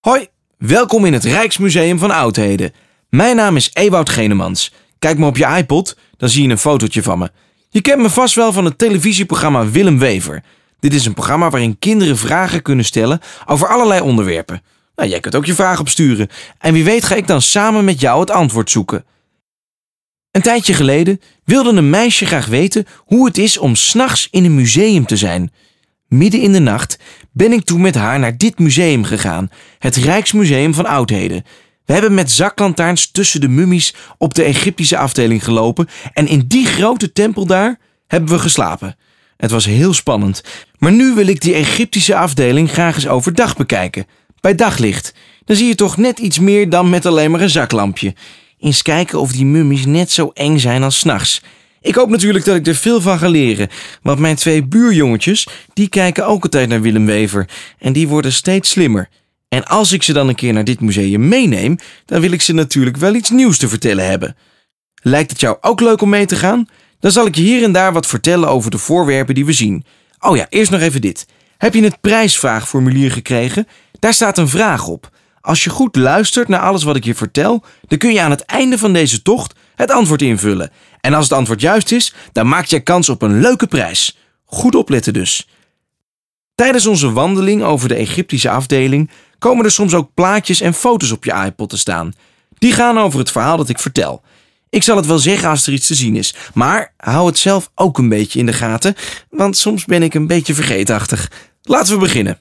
Hoi, welkom in het Rijksmuseum van Oudheden. Mijn naam is Ewout Genemans. Kijk maar op je iPod, dan zie je een fotootje van me. Je kent me vast wel van het televisieprogramma Willem Wever. Dit is een programma waarin kinderen vragen kunnen stellen over allerlei onderwerpen. Nou, jij kunt ook je vraag opsturen. En wie weet ga ik dan samen met jou het antwoord zoeken. Een tijdje geleden wilde een meisje graag weten hoe het is om s'nachts in een museum te zijn. Midden in de nacht ben ik toen met haar naar dit museum gegaan, het Rijksmuseum van Oudheden. We hebben met zaklantaarns tussen de mummies op de Egyptische afdeling gelopen en in die grote tempel daar hebben we geslapen. Het was heel spannend, maar nu wil ik die Egyptische afdeling graag eens overdag bekijken. Bij daglicht. Dan zie je toch net iets meer dan met alleen maar een zaklampje. Eens kijken of die mummies net zo eng zijn als s'nachts. Ik hoop natuurlijk dat ik er veel van ga leren, want mijn twee buurjongetjes, die kijken ook altijd naar Willem Wever en die worden steeds slimmer. En als ik ze dan een keer naar dit museum meeneem, dan wil ik ze natuurlijk wel iets nieuws te vertellen hebben. Lijkt het jou ook leuk om mee te gaan? Dan zal ik je hier en daar wat vertellen over de voorwerpen die we zien. Oh ja, eerst nog even dit. Heb je het prijsvraagformulier gekregen? Daar staat een vraag op. Als je goed luistert naar alles wat ik je vertel, dan kun je aan het einde van deze tocht het antwoord invullen. En als het antwoord juist is, dan maak je kans op een leuke prijs. Goed opletten dus. Tijdens onze wandeling over de Egyptische afdeling komen er soms ook plaatjes en foto's op je iPod te staan. Die gaan over het verhaal dat ik vertel. Ik zal het wel zeggen als er iets te zien is, maar hou het zelf ook een beetje in de gaten, want soms ben ik een beetje vergeetachtig. Laten we beginnen.